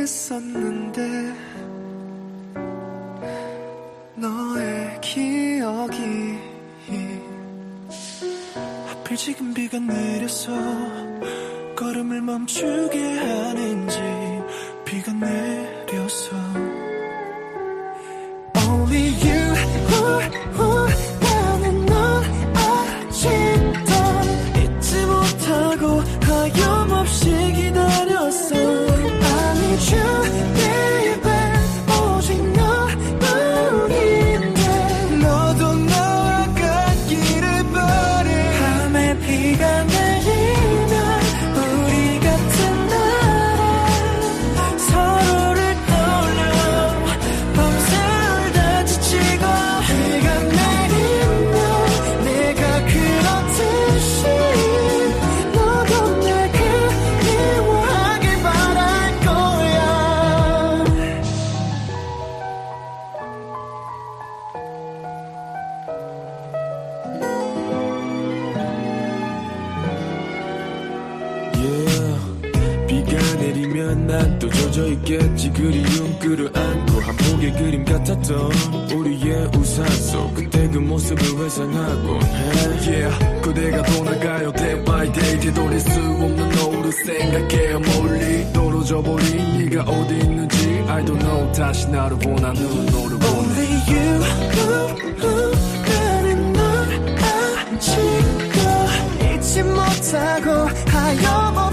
했었는데 너의 기억이 하필 지금 비가 내려서 걸음을 멈추게 하는지 비가 내려서 내리면 난 또 젖어 있겠지. 그리움 끌어안고 한 폭의 그림 같았던 우리의 우산 속. 그때 그 모습을 회상하곤 해 yeah. 그대가 돌아가요. Day by day 되돌릴 수 없는 너를 생각해 멀리 떨어져 버린 네가 어디 있는지 I don't know. 다시 나를 보나 눈으로 보내 Only you who, who, 나는 널 아직도 잊지 못하고 하염없이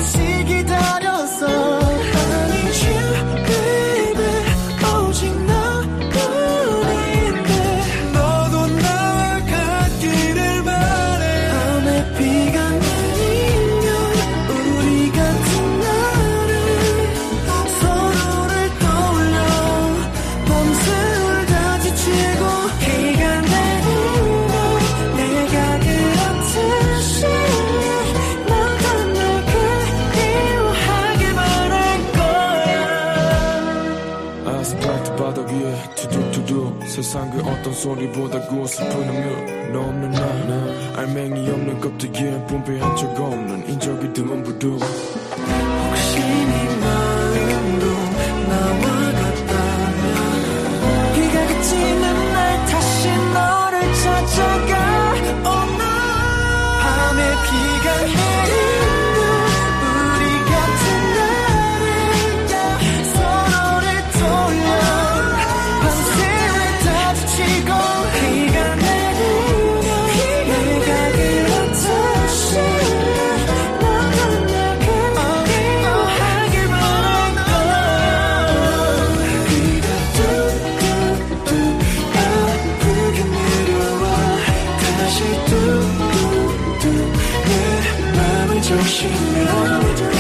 아스팔트 바닥 위에 투둑투둑 세상 그 어떤 소리보다 고슬픈 음료 너 없는 날 알맹이 없는 껍데기에 분배한 적 없는 인적이 드문 부두 就是你，